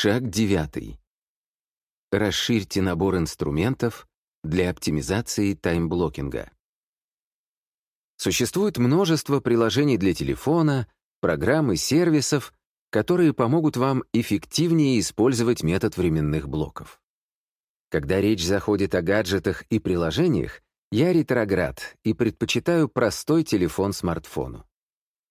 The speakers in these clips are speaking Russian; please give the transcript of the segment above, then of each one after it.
Шаг девятый. Расширьте набор инструментов для оптимизации таймблокинга. Существует множество приложений для телефона, программ и сервисов, которые помогут вам эффективнее использовать метод временных блоков. Когда речь заходит о гаджетах и приложениях, я ретроград и предпочитаю простой телефон смартфону.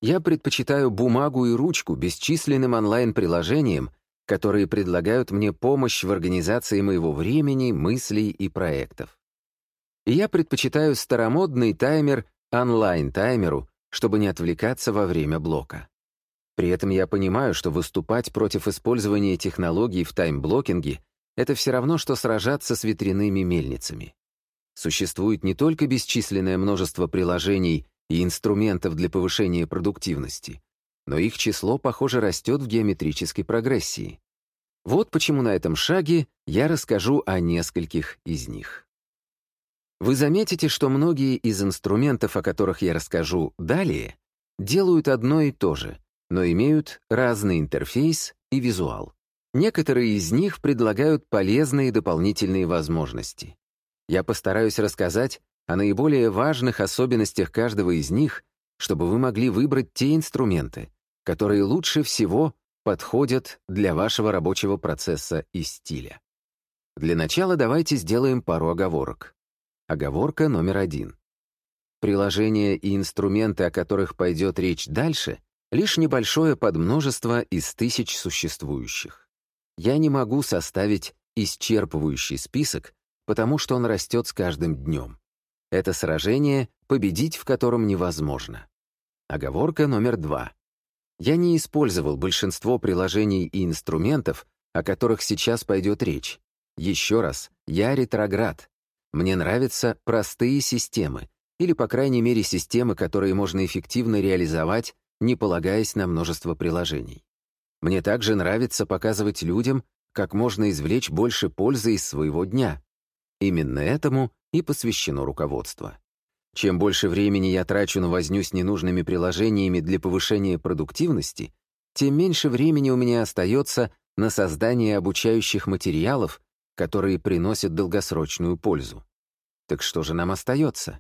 Я предпочитаю бумагу и ручку бесчисленным онлайн-приложениям, которые предлагают мне помощь в организации моего времени, мыслей и проектов. Я предпочитаю старомодный таймер онлайн-таймеру, чтобы не отвлекаться во время блока. При этом я понимаю, что выступать против использования технологий в таймблокинге — это все равно, что сражаться с ветряными мельницами. Существует не только бесчисленное множество приложений и инструментов для повышения продуктивности, но их число, похоже, растет в геометрической прогрессии. Вот почему на этом шаге я расскажу о нескольких из них. Вы заметите, что многие из инструментов, о которых я расскажу далее, делают одно и то же — но имеют разный интерфейс и визуал. Некоторые из них предлагают полезные дополнительные возможности. Я постараюсь рассказать о наиболее важных особенностях каждого из них, чтобы вы могли выбрать те инструменты, которые лучше всего подходят для вашего рабочего процесса и стиля. Для начала давайте сделаем пару оговорок. Оговорка номер один. Приложения и инструменты, о которых пойдет речь дальше, лишь небольшое подмножество из тысяч существующих. Я не могу составить исчерпывающий список, потому что он растет с каждым днем. Это сражение, победить в котором невозможно. Оговорка номер два. Я не использовал большинство приложений и инструментов, о которых сейчас пойдет речь. Еще раз, я ретроград. Мне нравятся простые системы, или, по крайней мере, системы, которые можно эффективно реализовать не полагаясь на множество приложений. Мне также нравится показывать людям, как можно извлечь больше пользы из своего дня. Именно этому и посвящено руководство. Чем больше времени я трачу на возню с ненужными приложениями для повышения продуктивности, тем меньше времени у меня остается на создание обучающих материалов, которые приносят долгосрочную пользу. Так что же нам остается?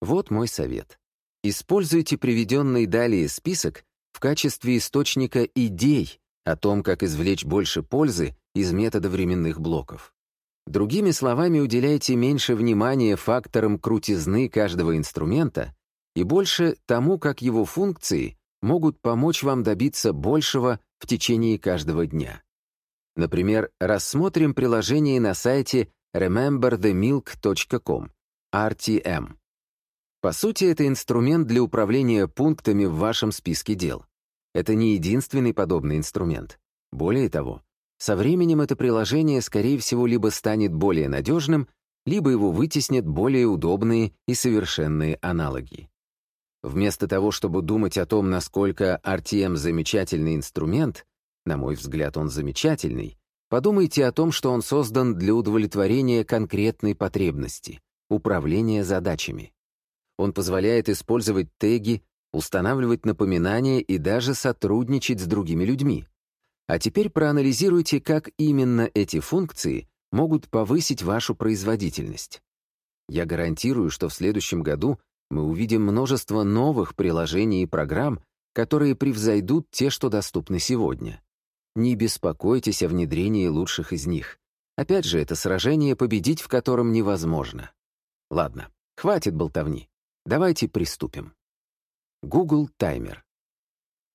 Вот мой совет. Используйте приведенный далее список в качестве источника идей о том, как извлечь больше пользы из метода временных блоков. Другими словами, уделяйте меньше внимания факторам крутизны каждого инструмента и больше тому, как его функции могут помочь вам добиться большего в течение каждого дня. Например, рассмотрим приложение на сайте rememberthemilk.com, RTM. По сути, это инструмент для управления пунктами в вашем списке дел. Это не единственный подобный инструмент. Более того, со временем это приложение, скорее всего, либо станет более надежным, либо его вытеснят более удобные и совершенные аналоги. Вместо того, чтобы думать о том, насколько RTM замечательный инструмент, на мой взгляд, он замечательный, подумайте о том, что он создан для удовлетворения конкретной потребности — управления задачами. Он позволяет использовать теги, устанавливать напоминания и даже сотрудничать с другими людьми. А теперь проанализируйте, как именно эти функции могут повысить вашу производительность. Я гарантирую, что в следующем году мы увидим множество новых приложений и программ, которые превзойдут те, что доступны сегодня. Не беспокойтесь о внедрении лучших из них. Опять же, это сражение, победить в котором невозможно. Ладно, хватит болтовни. Давайте приступим. Google Таймер.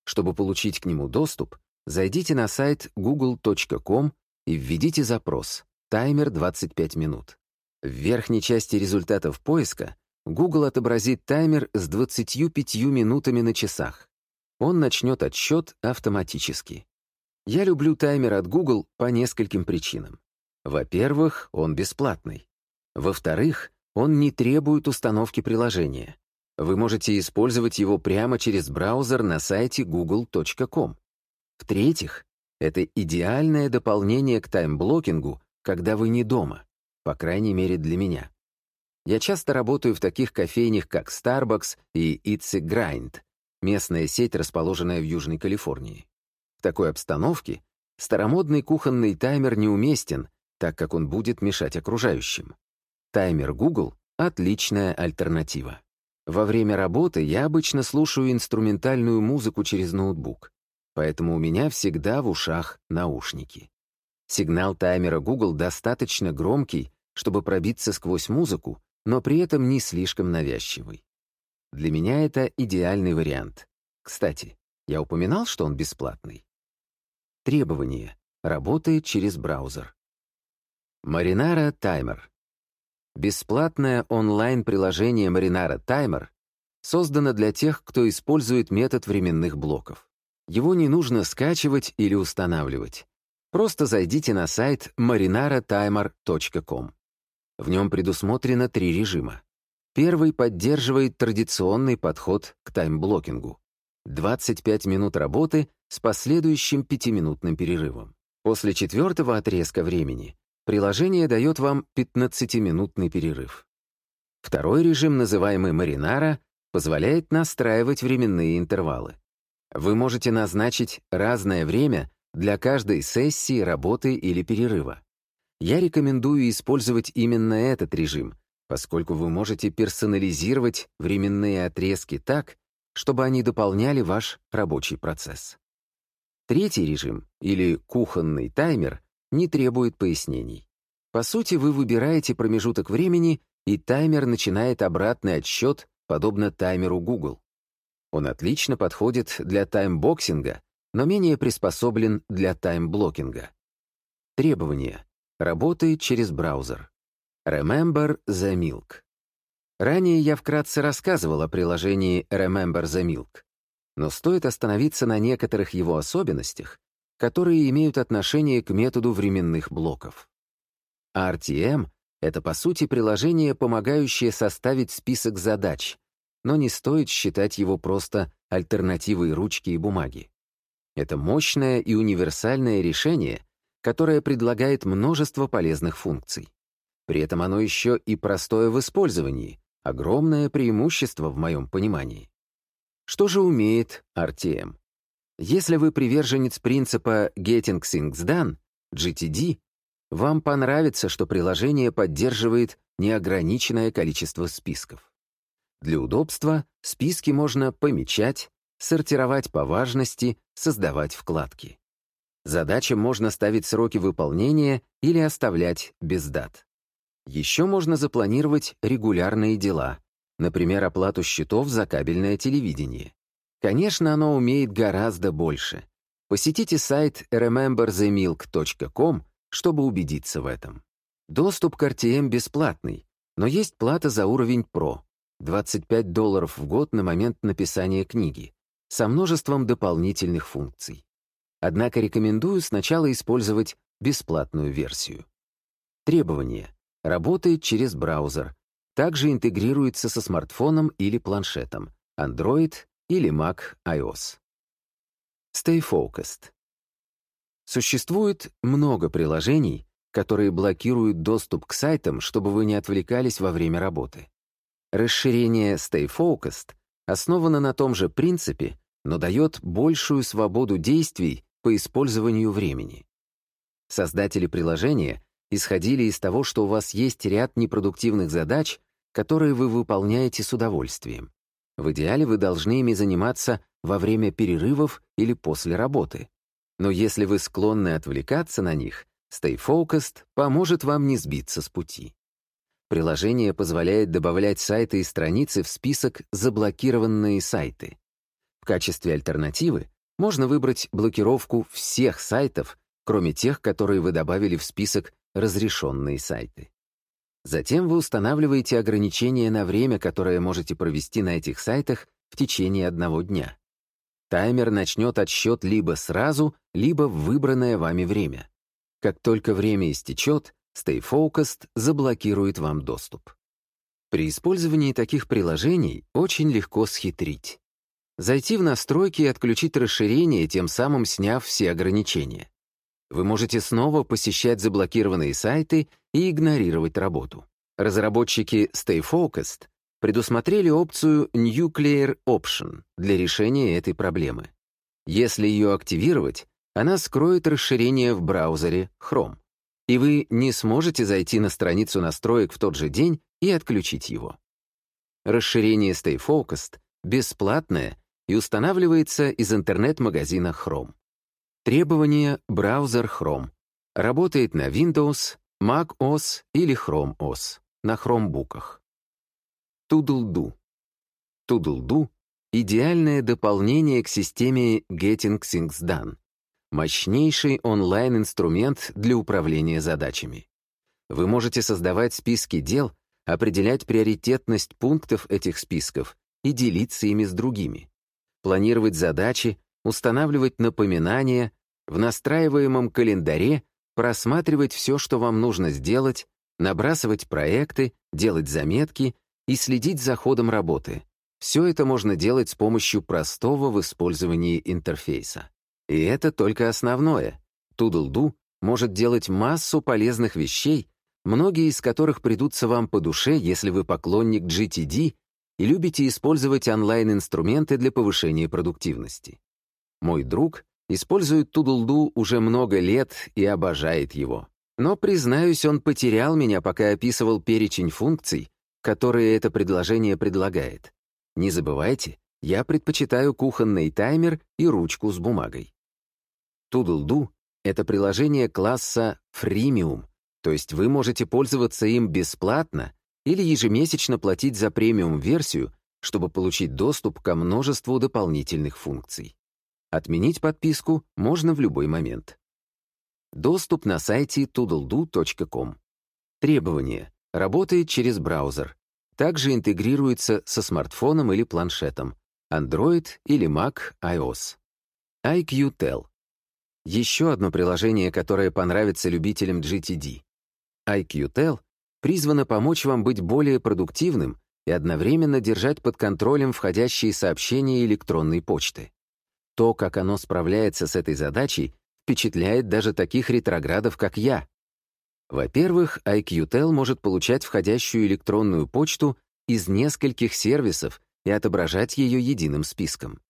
Чтобы получить к нему доступ, зайдите на сайт google.com и введите запрос «Таймер 25 минут». В верхней части результатов поиска Google отобразит таймер с 25 минутами на часах. Он начнет отсчет автоматически. Я люблю таймер от Google по нескольким причинам. Во-первых, он бесплатный. Во-вторых, он не требует установки приложения. Вы можете использовать его прямо через браузер на сайте google.com. В-третьих, это идеальное дополнение к таймблокингу, когда вы не дома, по крайней мере для меня. Я часто работаю в таких кофейнях, как Starbucks и It's a Grind, местная сеть, расположенная в Южной Калифорнии. В такой обстановке старомодный кухонный таймер неуместен, так как он будет мешать окружающим. Таймер Google — отличная альтернатива. Во время работы я обычно слушаю инструментальную музыку через ноутбук, поэтому у меня всегда в ушах наушники. Сигнал таймера Google достаточно громкий, чтобы пробиться сквозь музыку, но при этом не слишком навязчивый. Для меня это идеальный вариант. Кстати, я упоминал, что он бесплатный. Требования. Работает через браузер. Marinara Timer. Бесплатное онлайн-приложение Marinara Timer создано для тех, кто использует метод временных блоков. Его не нужно скачивать или устанавливать. Просто зайдите на сайт marinaratimer.com. В нем предусмотрено три режима. Первый поддерживает традиционный подход к таймблокингу. 25 минут работы с последующим пятиминутным перерывом. После четвертого отрезка времени приложение дает вам 15-минутный перерыв. Второй режим, называемый Маринара, позволяет настраивать временные интервалы. Вы можете назначить разное время для каждой сессии, работы или перерыва. Я рекомендую использовать именно этот режим, поскольку вы можете персонализировать временные отрезки так, чтобы они дополняли ваш рабочий процесс. Третий режим, или кухонный таймер, не требует пояснений. По сути, вы выбираете промежуток времени, и таймер начинает обратный отсчет, подобно таймеру Google. Он отлично подходит для таймбоксинга, но менее приспособлен для таймблокинга. Требования. Работает через браузер. Remember the Milk. Ранее я вкратце рассказывал о приложении Remember the Milk, но стоит остановиться на некоторых его особенностях, которые имеют отношение к методу временных блоков. RTM — это, по сути, приложение, помогающее составить список задач, но не стоит считать его просто альтернативой ручки и бумаги. Это мощное и универсальное решение, которое предлагает множество полезных функций. При этом оно еще и простое в использовании, Огромное преимущество в моем понимании. Что же умеет RTM? Если вы приверженец принципа Getting Things Done, GTD, вам понравится, что приложение поддерживает неограниченное количество списков. Для удобства списки можно помечать, сортировать по важности, создавать вкладки. Задачам можно ставить сроки выполнения или оставлять без дат. Еще можно запланировать регулярные дела, например, оплату счетов за кабельное телевидение. Конечно, оно умеет гораздо больше. Посетите сайт rememberthemilk.com, чтобы убедиться в этом. Доступ к RTM бесплатный, но есть плата за уровень Pro — 25 долларов в год на момент написания книги, со множеством дополнительных функций. Однако рекомендую сначала использовать бесплатную версию. Требования. Работает через браузер. Также интегрируется со смартфоном или планшетом, Android или Mac iOS. Stay Focused. Существует много приложений, которые блокируют доступ к сайтам, чтобы вы не отвлекались во время работы. Расширение Stay Focused основано на том же принципе, но дает большую свободу действий по использованию времени. Создатели приложения исходили из того, что у вас есть ряд непродуктивных задач, которые вы выполняете с удовольствием. В идеале вы должны ими заниматься во время перерывов или после работы. Но если вы склонны отвлекаться на них, Stay Focused поможет вам не сбиться с пути. Приложение позволяет добавлять сайты и страницы в список «Заблокированные сайты». В качестве альтернативы можно выбрать блокировку всех сайтов, кроме тех, которые вы добавили в список разрешенные сайты. Затем вы устанавливаете ограничение на время, которое можете провести на этих сайтах в течение одного дня. Таймер начнет отсчет либо сразу, либо в выбранное вами время. Как только время истечет, Stay Focused заблокирует вам доступ. При использовании таких приложений очень легко схитрить. Зайти в настройки и отключить расширение, тем самым сняв все ограничения вы можете снова посещать заблокированные сайты и игнорировать работу. Разработчики Stay Focused предусмотрели опцию Nuclear Option для решения этой проблемы. Если ее активировать, она скроет расширение в браузере Chrome, и вы не сможете зайти на страницу настроек в тот же день и отключить его. Расширение Stay Focused бесплатное и устанавливается из интернет-магазина Chrome. Требование браузер Chrome. Работает на Windows, Mac OS или Chrome OS на хромбуках. Toodle-Do. Toodle-Do — идеальное дополнение к системе Getting Things Done. Мощнейший онлайн-инструмент для управления задачами. Вы можете создавать списки дел, определять приоритетность пунктов этих списков и делиться ими с другими. Планировать задачи, устанавливать напоминания, в настраиваемом календаре просматривать все, что вам нужно сделать, набрасывать проекты, делать заметки и следить за ходом работы. Все это можно делать с помощью простого в использовании интерфейса. И это только основное. Toodle-Do может делать массу полезных вещей, многие из которых придутся вам по душе, если вы поклонник GTD и любите использовать онлайн-инструменты для повышения продуктивности. Мой друг использует Toodle-Do уже много лет и обожает его. Но, признаюсь, он потерял меня, пока описывал перечень функций, которые это предложение предлагает. Не забывайте, я предпочитаю кухонный таймер и ручку с бумагой. Toodle-Do — это приложение класса Freemium, то есть вы можете пользоваться им бесплатно или ежемесячно платить за премиум-версию, чтобы получить доступ ко множеству дополнительных функций. Отменить подписку можно в любой момент. Доступ на сайте toodledo.com. Требования. Работает через браузер. Также интегрируется со смартфоном или планшетом. Android или Mac iOS. IQTEL. Еще одно приложение, которое понравится любителям GTD. IQTEL призвано помочь вам быть более продуктивным и одновременно держать под контролем входящие сообщения электронной почты. То, как оно справляется с этой задачей, впечатляет даже таких ретроградов, как я. Во-первых, IQTEL может получать входящую электронную почту из нескольких сервисов и отображать ее единым списком.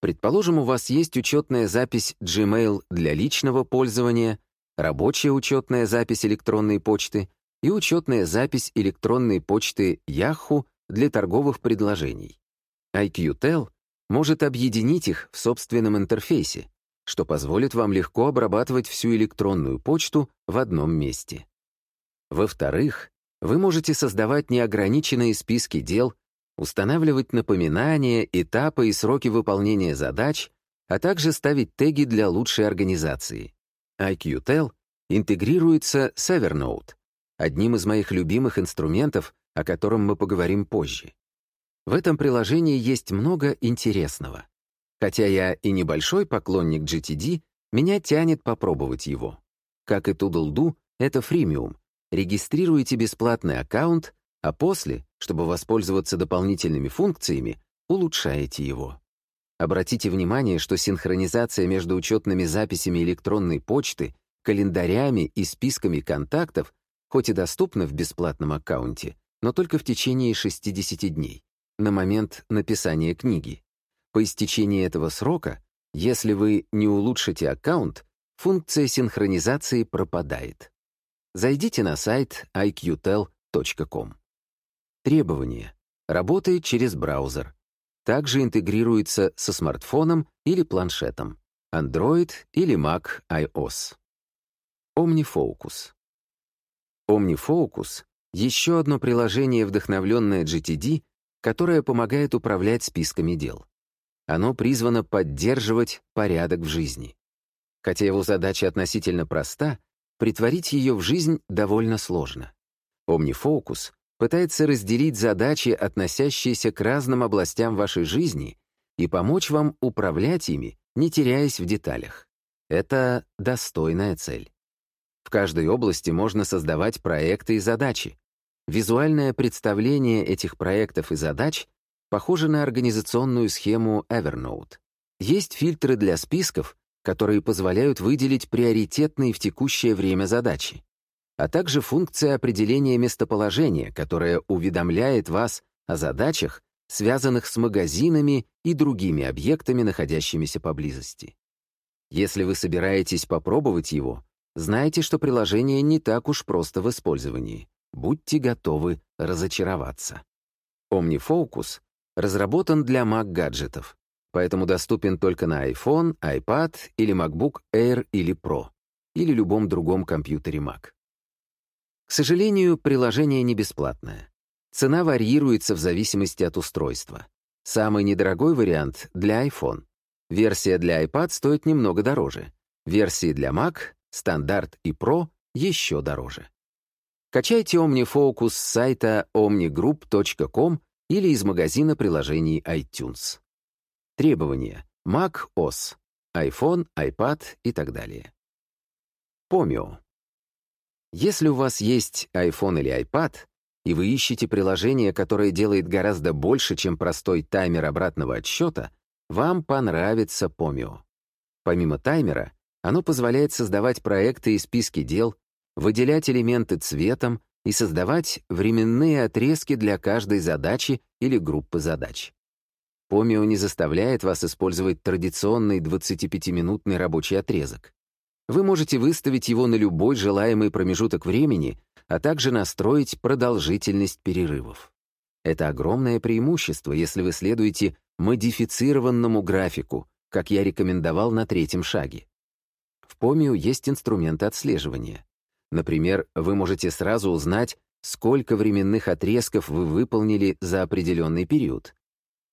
Предположим, у вас есть учетная запись Gmail для личного пользования, рабочая учетная запись электронной почты и учетная запись электронной почты Yahoo для торговых предложений. IQTEL может объединить их в собственном интерфейсе, что позволит вам легко обрабатывать всю электронную почту в одном месте. Во-вторых, вы можете создавать неограниченные списки дел, устанавливать напоминания, этапы и сроки выполнения задач, а также ставить теги для лучшей организации. IQTEL интегрируется с Evernote, одним из моих любимых инструментов, о котором мы поговорим позже. В этом приложении есть много интересного. Хотя я и небольшой поклонник GTD, меня тянет попробовать его. Как и Toodle-Do, это фримиум. Регистрируете бесплатный аккаунт, а после, чтобы воспользоваться дополнительными функциями, улучшаете его. Обратите внимание, что синхронизация между учетными записями электронной почты, календарями и списками контактов хоть и доступна в бесплатном аккаунте, но только в течение 60 дней, на момент написания книги. По истечении этого срока, если вы не улучшите аккаунт, функция синхронизации пропадает. Зайдите на сайт iqtel.com. Требования. Работает через браузер. Также интегрируется со смартфоном или планшетом. Android или Mac iOS. OmniFocus. OmniFocus — еще одно приложение, вдохновленное GTD, которое помогает управлять списками дел. Оно призвано поддерживать порядок в жизни. Хотя его задача относительно проста, притворить ее в жизнь довольно сложно. OmniFocus пытается разделить задачи, относящиеся к разным областям вашей жизни, и помочь вам управлять ими, не теряясь в деталях. Это достойная цель. В каждой области можно создавать проекты и задачи. Визуальное представление этих проектов и задач похоже на организационную схему Evernote. Есть фильтры для списков, которые позволяют выделить приоритетные в текущее время задачи, а также функция определения местоположения, которая уведомляет вас о задачах, связанных с магазинами и другими объектами, находящимися поблизости. Если вы собираетесь попробовать его, знайте, что приложение не так уж просто в использовании. Будьте готовы разочароваться. OmniFocus разработан для Mac-гаджетов, поэтому доступен только на iPhone, iPad или MacBook Air или Pro, или любом другом компьютере Mac. К сожалению, приложение не бесплатное. Цена варьируется в зависимости от устройства. Самый недорогой вариант — для iPhone. Версия для iPad стоит немного дороже. Версии для Mac, стандарт и Pro еще дороже. Качайте OmniFocus с сайта omnigroup.com или из магазина приложений iTunes. Требования. Mac OS, iPhone, iPad и так далее. Помио. Если у вас есть iPhone или iPad, и вы ищете приложение, которое делает гораздо больше, чем простой таймер обратного отсчета, вам понравится Помио. Помимо таймера, оно позволяет создавать проекты и списки дел, выделять элементы цветом и создавать временные отрезки для каждой задачи или группы задач. Помио не заставляет вас использовать традиционный 25-минутный рабочий отрезок. Вы можете выставить его на любой желаемый промежуток времени, а также настроить продолжительность перерывов. Это огромное преимущество, если вы следуете модифицированному графику, как я рекомендовал на третьем шаге. В Помио есть инструменты отслеживания. Например, вы можете сразу узнать, сколько временных отрезков вы выполнили за определенный период.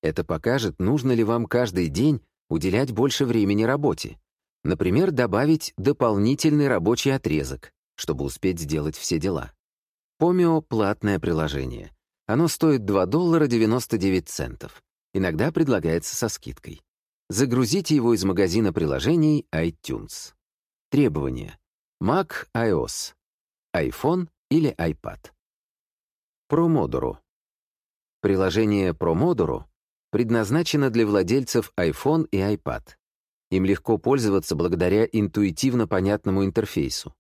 Это покажет, нужно ли вам каждый день уделять больше времени работе. Например, добавить дополнительный рабочий отрезок, чтобы успеть сделать все дела. Помио — платное приложение. Оно стоит 2 доллара 99 центов. Иногда предлагается со скидкой. Загрузите его из магазина приложений iTunes. Требования. Mac iOS, iPhone или iPad. Промодору. Приложение Промодору предназначено для владельцев iPhone и iPad. Им легко пользоваться благодаря интуитивно понятному интерфейсу.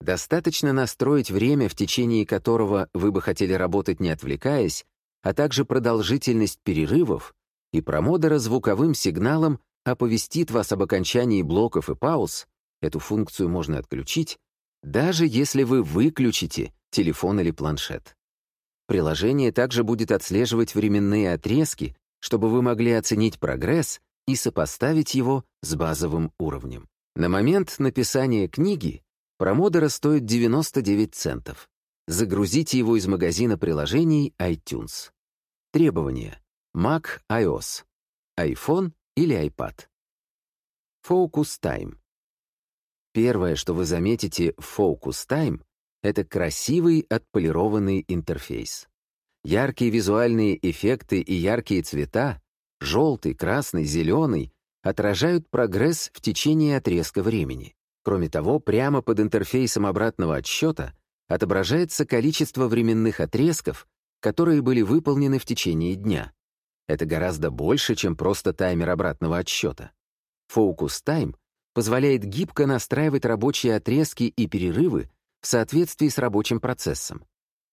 Достаточно настроить время, в течение которого вы бы хотели работать не отвлекаясь, а также продолжительность перерывов, и промодера звуковым сигналом оповестит вас об окончании блоков и пауз, эту функцию можно отключить, даже если вы выключите телефон или планшет. Приложение также будет отслеживать временные отрезки, чтобы вы могли оценить прогресс и сопоставить его с базовым уровнем. На момент написания книги промодера стоит 99 центов. Загрузите его из магазина приложений iTunes. Требования. Mac iOS, iPhone или iPad. Focus Time. Первое, что вы заметите в Focus Time, это красивый отполированный интерфейс. Яркие визуальные эффекты и яркие цвета желтый, красный, зеленый, отражают прогресс в течение отрезка времени. Кроме того, прямо под интерфейсом обратного отсчета отображается количество временных отрезков, которые были выполнены в течение дня. Это гораздо больше, чем просто таймер обратного отсчета. Focus Time позволяет гибко настраивать рабочие отрезки и перерывы в соответствии с рабочим процессом.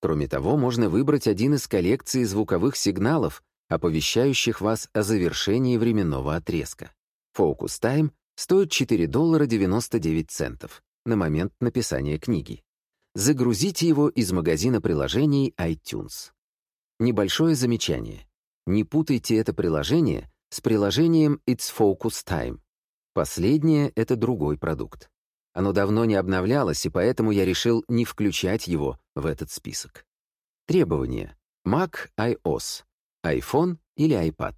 Кроме того, можно выбрать один из коллекции звуковых сигналов, оповещающих вас о завершении временного отрезка. Focus Time стоит 4 доллара 99 центов на момент написания книги. Загрузите его из магазина приложений iTunes. Небольшое замечание. Не путайте это приложение с приложением It's Focus Time. Последнее — это другой продукт. Оно давно не обновлялось, и поэтому я решил не включать его в этот список. Требования. Mac iOS iPhone или iPad.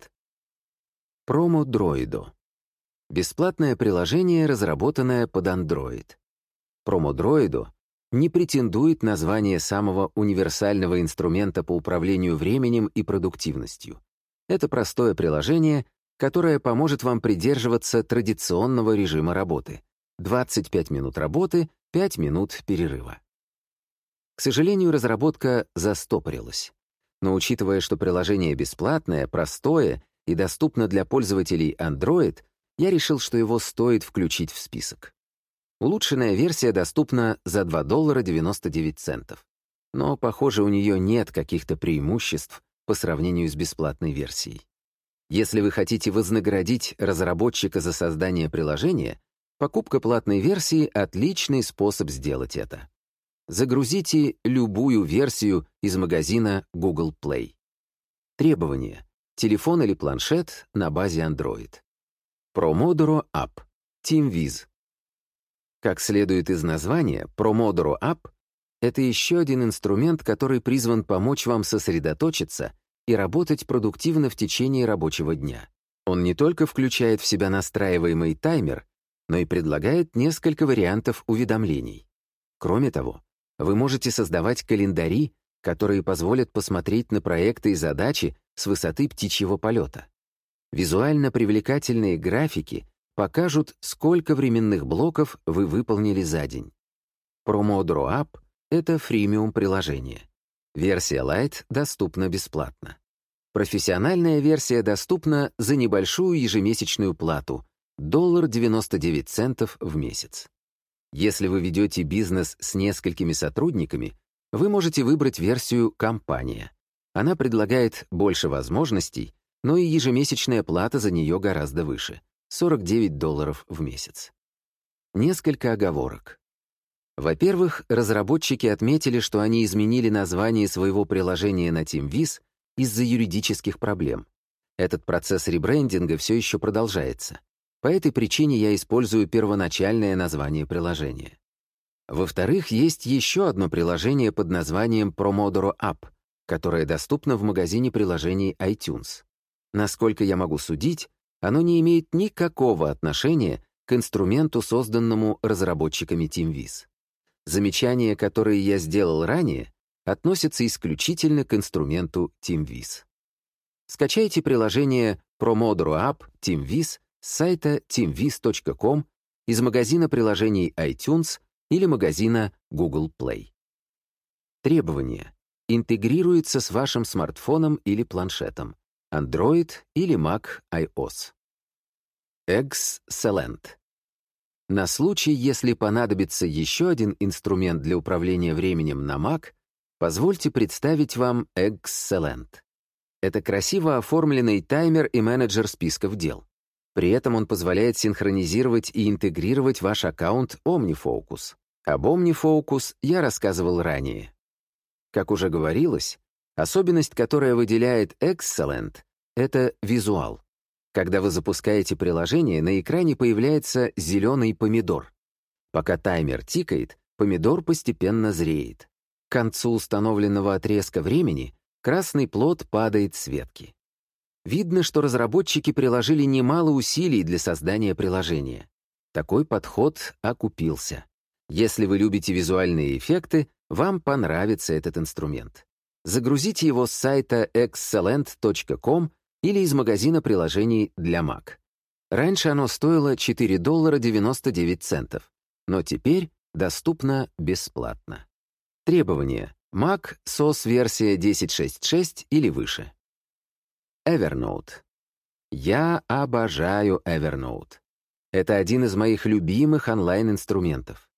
Промо Droido. Бесплатное приложение, разработанное под Android. Промо Droido не претендует на звание самого универсального инструмента по управлению временем и продуктивностью. Это простое приложение, которое поможет вам придерживаться традиционного режима работы. 25 минут работы, 5 минут перерыва. К сожалению, разработка застопорилась. Но учитывая, что приложение бесплатное, простое и доступно для пользователей Android, я решил, что его стоит включить в список. Улучшенная версия доступна за 2 доллара 99 центов. Но, похоже, у нее нет каких-то преимуществ по сравнению с бесплатной версией. Если вы хотите вознаградить разработчика за создание приложения, Покупка платной версии — отличный способ сделать это. Загрузите любую версию из магазина Google Play. Требования. Телефон или планшет на базе Android. Promodoro App. TeamViz. Как следует из названия, Promodoro App — это еще один инструмент, который призван помочь вам сосредоточиться и работать продуктивно в течение рабочего дня. Он не только включает в себя настраиваемый таймер, но и предлагает несколько вариантов уведомлений. Кроме того, вы можете создавать календари, которые позволят посмотреть на проекты и задачи с высоты птичьего полета. Визуально привлекательные графики покажут, сколько временных блоков вы выполнили за день. Promodoro App — это фримиум-приложение. Версия Lite доступна бесплатно. Профессиональная версия доступна за небольшую ежемесячную плату доллар 99 центов в месяц. Если вы ведете бизнес с несколькими сотрудниками, вы можете выбрать версию «Компания». Она предлагает больше возможностей, но и ежемесячная плата за нее гораздо выше — 49 долларов в месяц. Несколько оговорок. Во-первых, разработчики отметили, что они изменили название своего приложения на TeamVis из-за юридических проблем. Этот процесс ребрендинга все еще продолжается. По этой причине я использую первоначальное название приложения. Во-вторых, есть еще одно приложение под названием Promodoro App, которое доступно в магазине приложений iTunes. Насколько я могу судить, оно не имеет никакого отношения к инструменту, созданному разработчиками TeamVis. Замечания, которые я сделал ранее, относятся исключительно к инструменту TeamVis. Скачайте приложение Promodoro App TeamVis с сайта teamviz.com, из магазина приложений iTunes или магазина Google Play. Требования. Интегрируется с вашим смартфоном или планшетом, Android или Mac iOS. Excellent. На случай, если понадобится еще один инструмент для управления временем на Mac, позвольте представить вам Excellent. Это красиво оформленный таймер и менеджер списков дел. При этом он позволяет синхронизировать и интегрировать ваш аккаунт OmniFocus. Об OmniFocus я рассказывал ранее. Как уже говорилось, особенность, которая выделяет Excellent, это визуал. Когда вы запускаете приложение, на экране появляется зеленый помидор. Пока таймер тикает, помидор постепенно зреет. К концу установленного отрезка времени красный плод падает с ветки. Видно, что разработчики приложили немало усилий для создания приложения. Такой подход окупился. Если вы любите визуальные эффекты, вам понравится этот инструмент. Загрузите его с сайта excellent.com или из магазина приложений для Mac. Раньше оно стоило 4 доллара 99 центов, но теперь доступно бесплатно. Требования. Mac SOS версия 10.6.6 или выше. Evernote. Я обожаю Evernote. Это один из моих любимых онлайн-инструментов.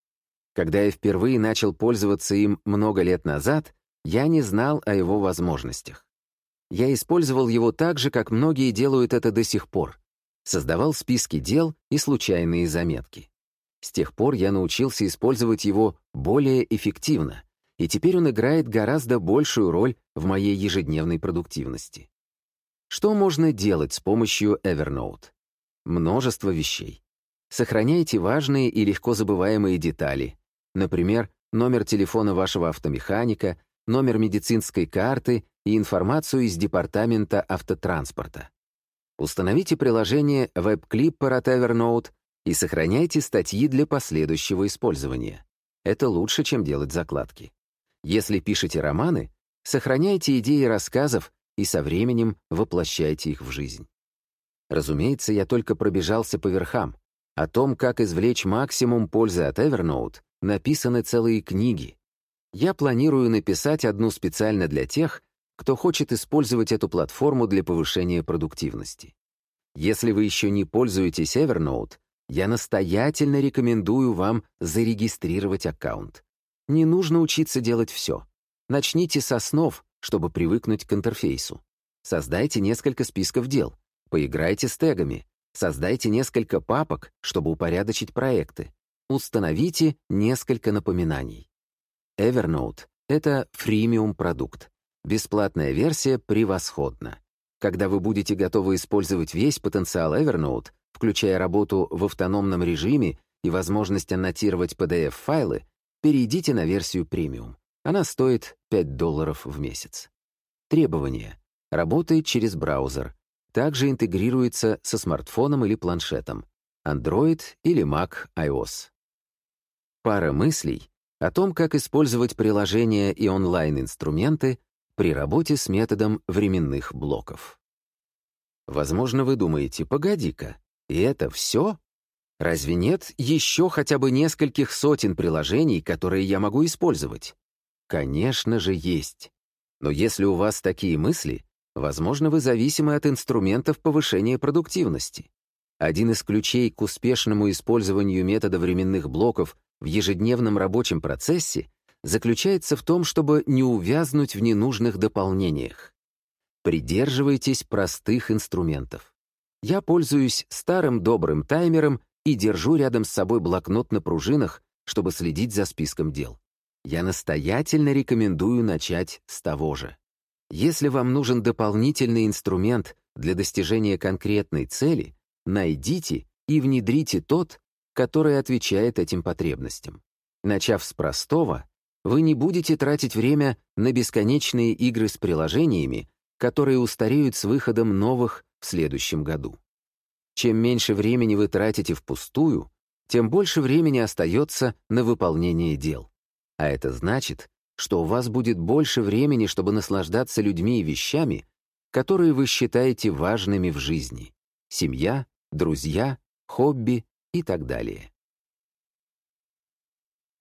Когда я впервые начал пользоваться им много лет назад, я не знал о его возможностях. Я использовал его так же, как многие делают это до сих пор. Создавал списки дел и случайные заметки. С тех пор я научился использовать его более эффективно, и теперь он играет гораздо большую роль в моей ежедневной продуктивности. Что можно делать с помощью Evernote? Множество вещей. Сохраняйте важные и легко забываемые детали. Например, номер телефона вашего автомеханика, номер медицинской карты и информацию из департамента автотранспорта. Установите приложение WebClipper от Evernote и сохраняйте статьи для последующего использования. Это лучше, чем делать закладки. Если пишете романы, сохраняйте идеи рассказов и со временем воплощайте их в жизнь. Разумеется, я только пробежался по верхам. О том, как извлечь максимум пользы от Evernote, написаны целые книги. Я планирую написать одну специально для тех, кто хочет использовать эту платформу для повышения продуктивности. Если вы еще не пользуетесь Evernote, я настоятельно рекомендую вам зарегистрировать аккаунт. Не нужно учиться делать все. Начните с основ, чтобы привыкнуть к интерфейсу. Создайте несколько списков дел, поиграйте с тегами, Создайте несколько папок, чтобы упорядочить проекты. Установите несколько напоминаний. Evernote — это фримиум-продукт. Бесплатная версия превосходна. Когда вы будете готовы использовать весь потенциал Evernote, включая работу в автономном режиме и возможность аннотировать PDF-файлы, перейдите на версию премиум. Она стоит 5 долларов в месяц. Требования. Работает через браузер. Также интегрируется со смартфоном или планшетом. Android или Mac iOS. Пара мыслей о том, как использовать приложения и онлайн-инструменты при работе с методом временных блоков. Возможно, вы думаете, погоди-ка, и это все? Разве нет еще хотя бы нескольких сотен приложений, которые я могу использовать? Конечно же, есть. Но если у вас такие мысли, возможно, вы зависимы от инструментов повышения продуктивности. Один из ключей к успешному использованию метода временных блоков в ежедневном рабочем процессе заключается в том, чтобы не увязнуть в ненужных дополнениях. Придерживайтесь простых инструментов. Я пользуюсь старым добрым таймером и держу рядом с собой блокнот на пружинах, чтобы следить за списком дел. Я настоятельно рекомендую начать с того же. Если вам нужен дополнительный инструмент для достижения конкретной цели, найдите и внедрите тот, который отвечает этим потребностям. Начав с простого, вы не будете тратить время на бесконечные игры с приложениями, которые устареют с выходом новых в следующем году. Чем меньше времени вы тратите впустую, тем больше времени остается на выполнение дел. А это значит, что у вас будет больше времени, чтобы наслаждаться людьми и вещами, которые вы считаете важными в жизни. Семья, друзья, хобби и так далее.